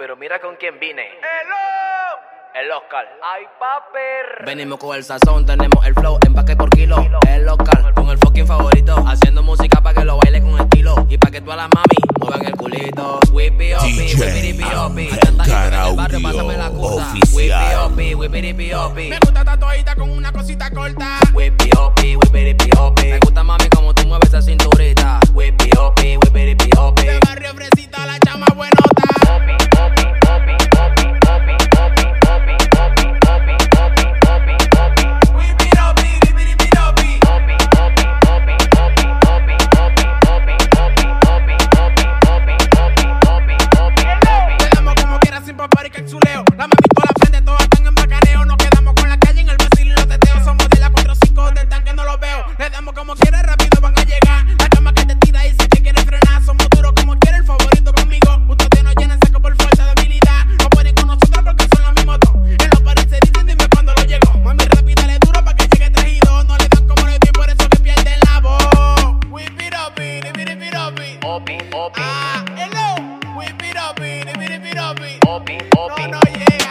pero mira con quién vine. El Oscar. Ay, paper. Venimos con el sazón, tenemos el flow, empaque por kilo. El local, con el fucking favorito. Haciendo música para que lo baile con estilo. Y para que todas las mami muevan el culito. Whippy opi, whippity opi. Oscar barrio, pásame la. Oficial. Whippy opi, whippity opi. Me gusta tatuadita con una cosita corta. Whippy opi, whippity opi. Opi, Opi. Ah, hello. We beat up, beat, beat, beat up, beat. Opi, Opi. No, no, yeah.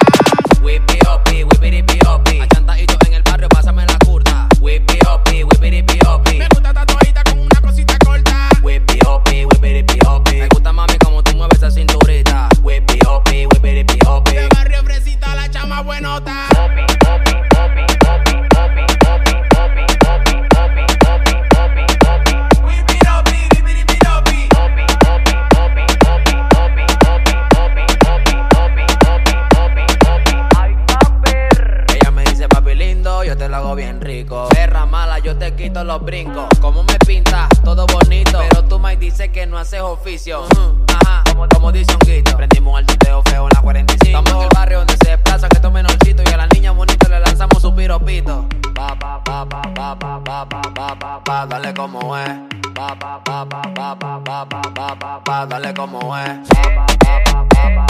Rico. Perra mala, yo te quito los brincos. Como me pintas, todo bonito. Pero tú me dices que no haces oficio. Ajá, como, como dice un guito. Prendimos al tuteo feo en la 45. Estamos en el barrio donde se desplaza que tome menorcito. Y a la niña bonita le lanzamos su piropito. Pa, pa, pa, pa, pa, pa, pa, pa, pa, pa, pa, dale como es. Pa, pa, pa, pa, pa, pa, pa, pa, pa, pa, dale como es. Pa, pa, pa, pa, pa, pa,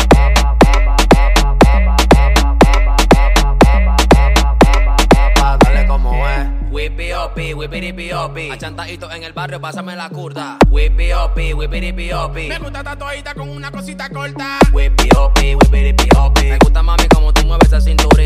opi, whippity opi. Achantadito en el barrio, pásame la curda. Whippy opi, whippity opi. Me gusta tatuadita con una cosita corta. Whippy opi, whippity opi. Me gusta mami como tú mueves esa cinturita.